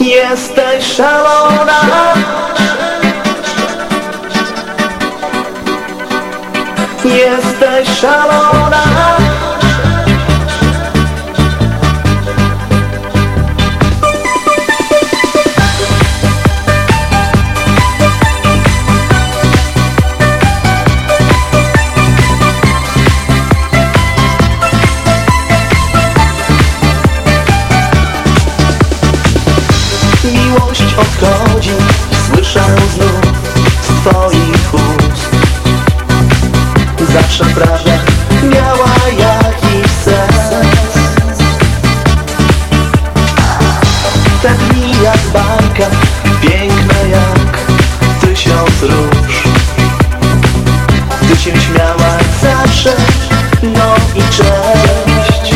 Jesteś szalona. Jesteś szalona twoich ust. Zawsze prawda miała jakiś sens. Te dni jak bajka, piękne jak tysiąc róż. Ty się śmiałaś zawsze, no i cześć.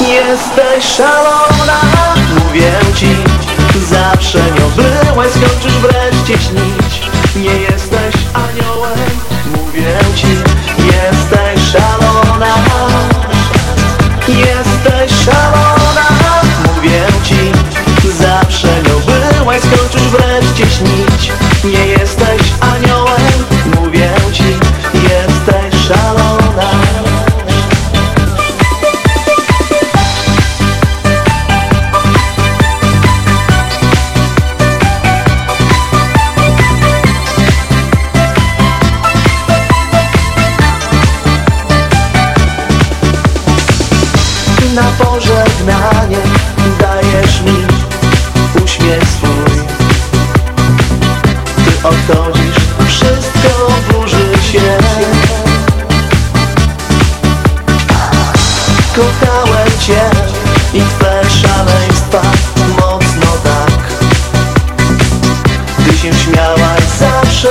Jesteś szalona, mówię ci Zawsze nią byłaś, skończysz wreszcie śnić Nie jesteś aniołem, mówię ci Jesteś szalona. Jesteś szalona, mówię ci Zawsze nią byłaś, skończysz wreszcie śnić Nie jesteś aniołem, na pożegnanie. Dajesz mi uśmiech swój. Ty odchodzisz, wszystko burzy się. Kochałem Cię i Twe szaleństwa mocno tak. Ty się śmiałaś zawsze,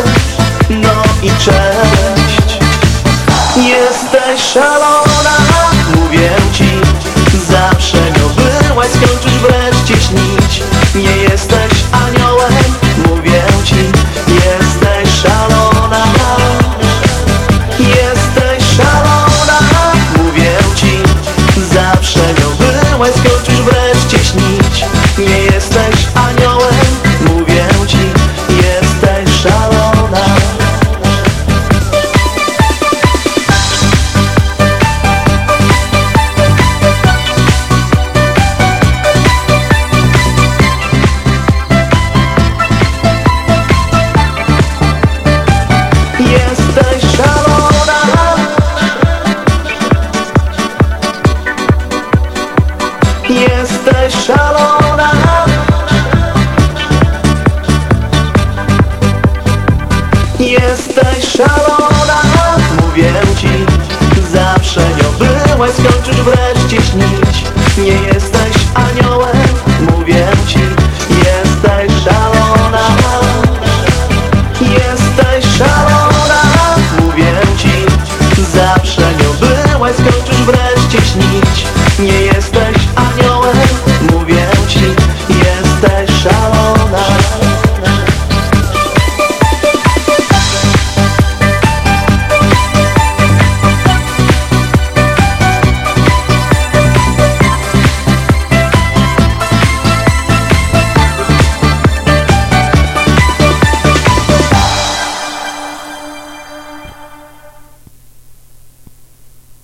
szalona. Mówię ci Zawsze nią byłaś Skończysz wreszcie śnić. Nie jesteś aniołem. Mówię ci Jesteś szalona. Jesteś szalona. Mówię ci Zawsze nią byłaś Skończysz wreszcie śnić. Nie